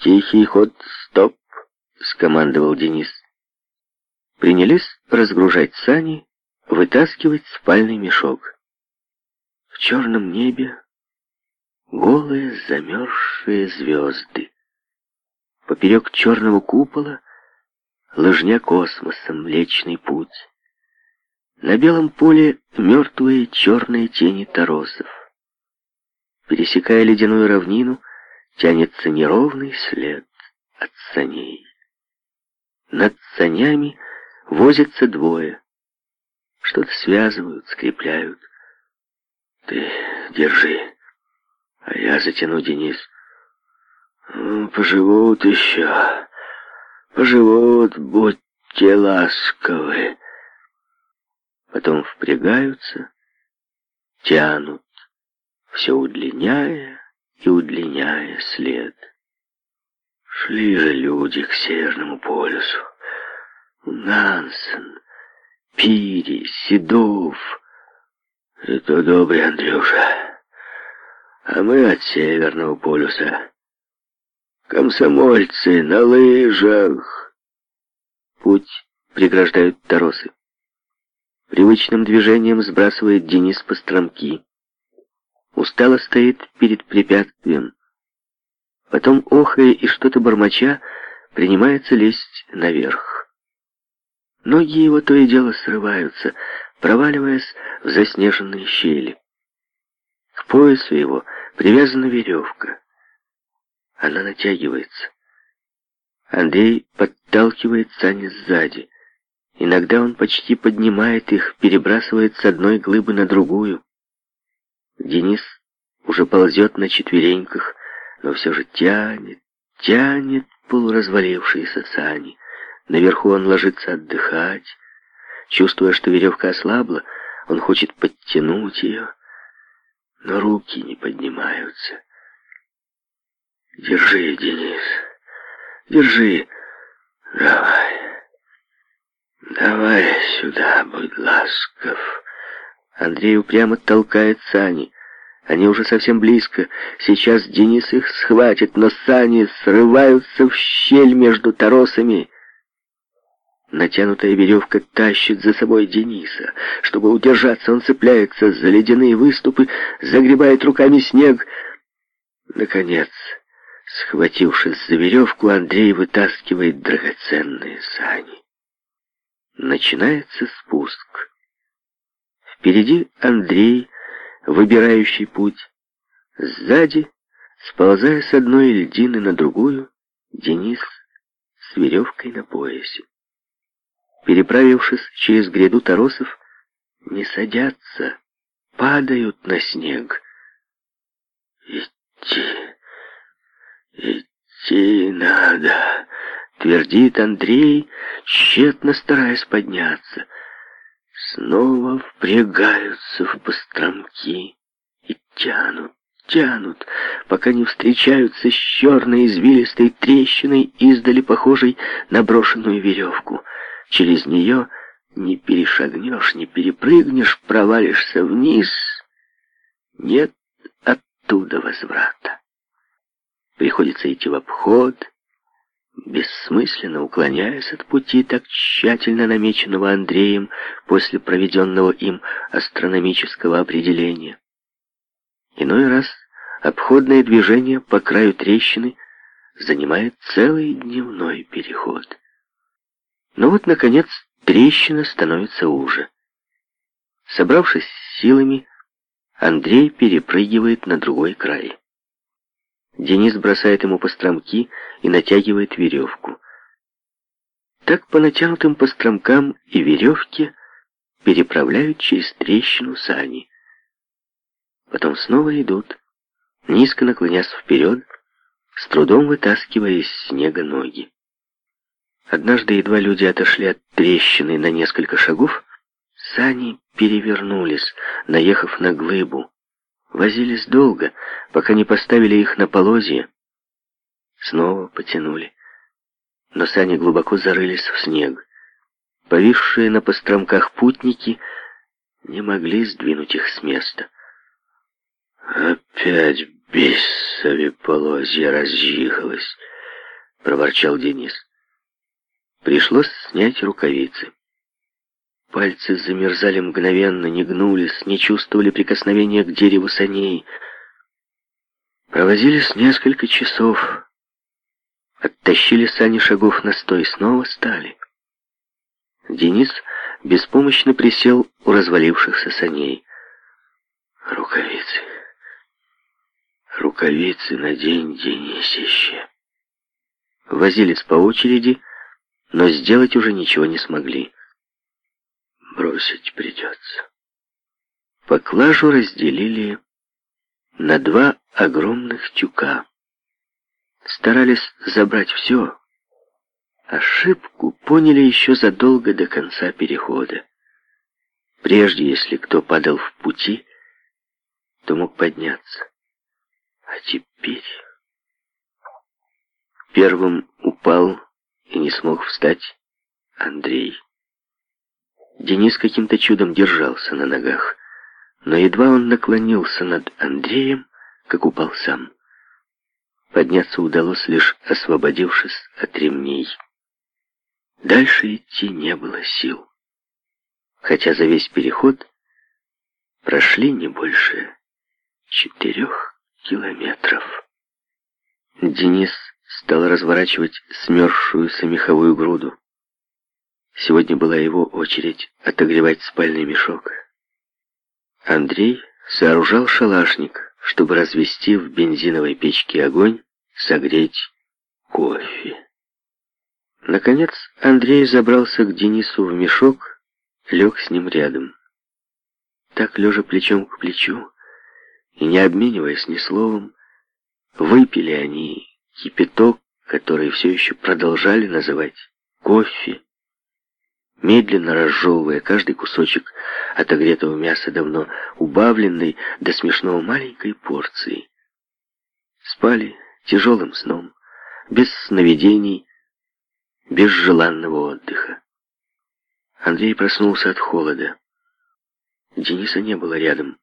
«Тихий ход, стоп!» — скомандовал Денис. Принялись разгружать сани, вытаскивать спальный мешок. В черном небе голые замерзшие звезды. Поперек черного купола лыжня космоса, Млечный Путь. На белом поле мертвые черные тени торосов. Пересекая ледяную равнину, тянется неровный след от саней. Над санями возятся двое. Что-то связывают, скрепляют. Ты держи, а я затяну, Денис. Ну, поживут еще, поживут, будьте ласковы. Потом впрягаются, тянут, все удлиняя, и удлиняя след. Шли же люди к Северному полюсу. Нансен, Пири, Седов. Это добрый Андрюша. А мы от Северного полюса. Комсомольцы на лыжах. Путь преграждают торосы. Привычным движением сбрасывает Денис постромки устало стоит перед препятствием. Потом, охая и что-то бормоча, принимается лезть наверх. Ноги его то и дело срываются, проваливаясь в заснеженные щели. К поясу его привязана веревка. Она натягивается. Андрей подталкивает сани сзади. Иногда он почти поднимает их, перебрасывает с одной глыбы на другую. Денис уже ползет на четвереньках, но все же тянет, тянет полуразвалившиеся сани. Наверху он ложится отдыхать. Чувствуя, что веревка ослабла, он хочет подтянуть ее, но руки не поднимаются. «Держи, Денис, держи. Давай, давай сюда, будь ласков». Андрей упрямо толкает сани. Они уже совсем близко. Сейчас Денис их схватит, но сани срываются в щель между торосами. Натянутая веревка тащит за собой Дениса. Чтобы удержаться, он цепляется за ледяные выступы, загребает руками снег. Наконец, схватившись за веревку, Андрей вытаскивает драгоценные сани. Начинается спуск. Впереди Андрей выбирающий путь. Сзади, сползая с одной льдины на другую, Денис с веревкой на поясе. Переправившись через гряду торосов, не садятся, падают на снег. «Идти, идти надо», — твердит Андрей, тщетно стараясь подняться снова впрягаются в постромки и тянут, тянут, пока не встречаются с черной извилистой трещиной, издали похожей на брошенную веревку. Через нее не перешагнешь, не перепрыгнешь, провалишься вниз. Нет оттуда возврата. Приходится идти в обход, Бессмысленно уклоняясь от пути, так тщательно намеченного Андреем после проведенного им астрономического определения. Иной раз обходное движение по краю трещины занимает целый дневной переход. Но вот, наконец, трещина становится уже. Собравшись силами, Андрей перепрыгивает на другой край. Денис бросает ему постромки и натягивает веревку. Так по натянутым постромкам и веревке переправляют через трещину сани. Потом снова идут, низко наклонясь вперед, с трудом вытаскивая из снега ноги. Однажды едва люди отошли от трещины на несколько шагов, сани перевернулись, наехав на глыбу. Возились долго, пока не поставили их на полозье. Снова потянули. Но сани глубоко зарылись в снег. Повисшие на постромках путники не могли сдвинуть их с места. «Опять бесове полозья разъехалось!» — проворчал Денис. Пришлось снять рукавицы. Пальцы замерзали мгновенно, не гнулись, не чувствовали прикосновения к дереву саней. Провозились несколько часов. Оттащили сани шагов на сто и снова стали. Денис беспомощно присел у развалившихся саней. «Рукавицы! Рукавицы на день Денисище!» Возились по очереди, но сделать уже ничего не смогли бросить придется. Поклажу разделили на два огромных тюка. Старались забрать все. Ошибку поняли еще задолго до конца перехода. Прежде, если кто падал в пути, то мог подняться. А теперь... Первым упал и не смог встать Андрей. Денис каким-то чудом держался на ногах, но едва он наклонился над Андреем, как упал сам. Подняться удалось лишь освободившись от ремней. Дальше идти не было сил, хотя за весь переход прошли не больше четырех километров. Денис стал разворачивать смерзшуюся меховую груду. Сегодня была его очередь отогревать спальный мешок. Андрей сооружал шалашник, чтобы развести в бензиновой печке огонь, согреть кофе. Наконец Андрей забрался к Денису в мешок, лег с ним рядом. Так, лежа плечом к плечу и не обмениваясь ни словом, выпили они кипяток, который все еще продолжали называть кофе, медленно разжевывая каждый кусочек отогретого мяса, давно убавленной до смешного маленькой порции. Спали тяжелым сном, без сновидений, без желанного отдыха. Андрей проснулся от холода. Дениса не было рядом.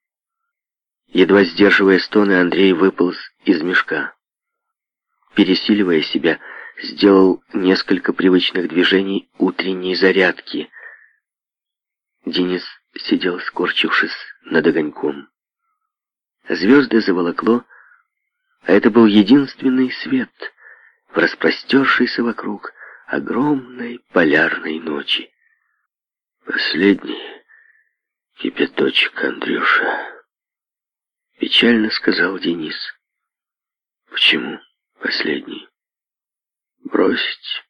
Едва сдерживая стоны, Андрей выполз из мешка. Пересиливая себя, сделал несколько привычных движений утренней зарядки. Денис сидел, скорчившись над огоньком. Звезды заволокло, а это был единственный свет в распростершейся вокруг огромной полярной ночи. «Последний кипяточек, Андрюша», — печально сказал Денис. «Почему последний?» «Бросить?»